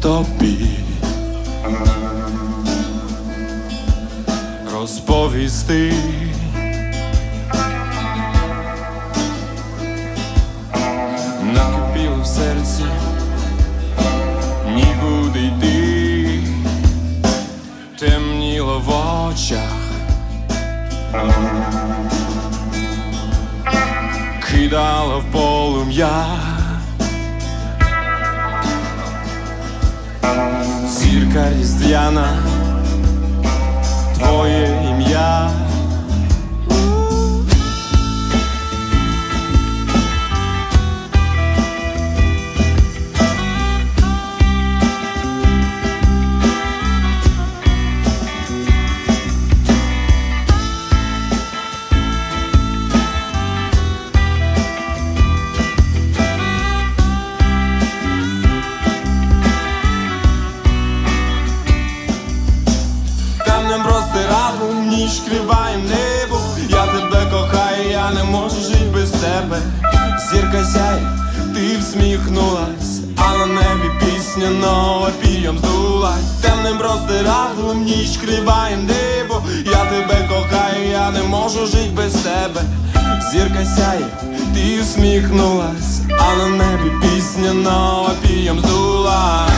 тобі розповісти. Накипіло в серці, нікуди йти, темніло в очах. Кидала в полум'я різдвяна, твоє ім'я. Простирадлом небо. Я тебе кохаю, я не можу жити без тебе. Зірка сяє, ти всміхнулась, а на небі пісня нова пієм здулась. Темним простирадлом ніч криваєм небо. Я тебе кохаю, я не можу жити без тебе. Зірка сяє, ти всміхнулась, а на небі пісня нова пієм здулась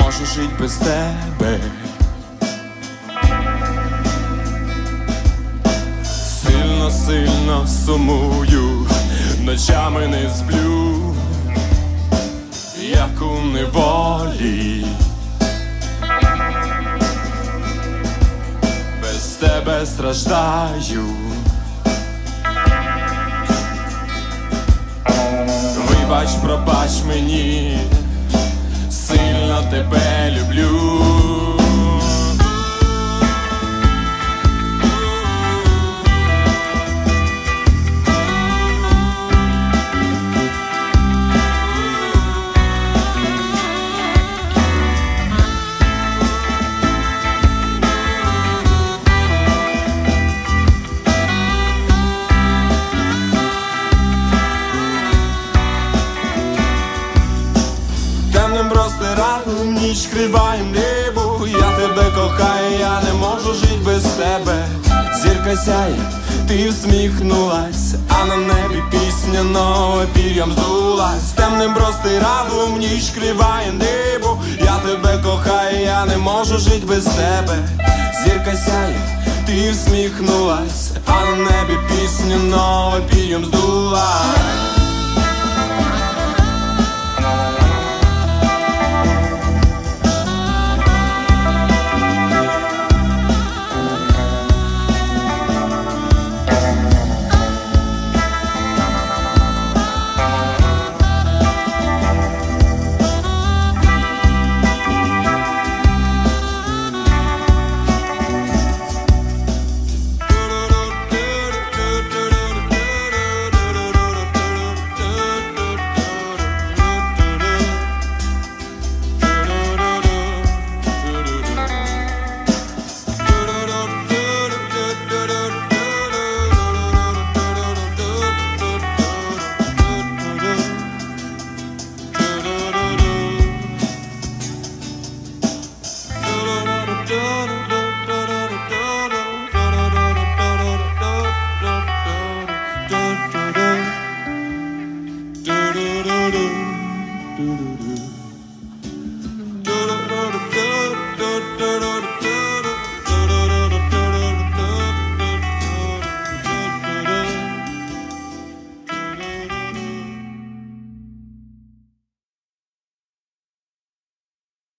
можу жити без тебе. Сильно, сильно сумую, ночами не сплю, як у неволі. Без тебе страждаю. Вибач, пробач мені, сильно тебе люблю. Простирадлом небо. Я тебе кохаю, я не можу жити без тебе. Зірка сяє, ти всміхнулась, а на небі пісня нова пір'ям здулась. Темним простирадлом ніч криває небо. Я тебе кохаю, я не можу жити без тебе. Зірка сяє, ти всміхнулась, а на небі пісня нова пір'ям здулась do do do.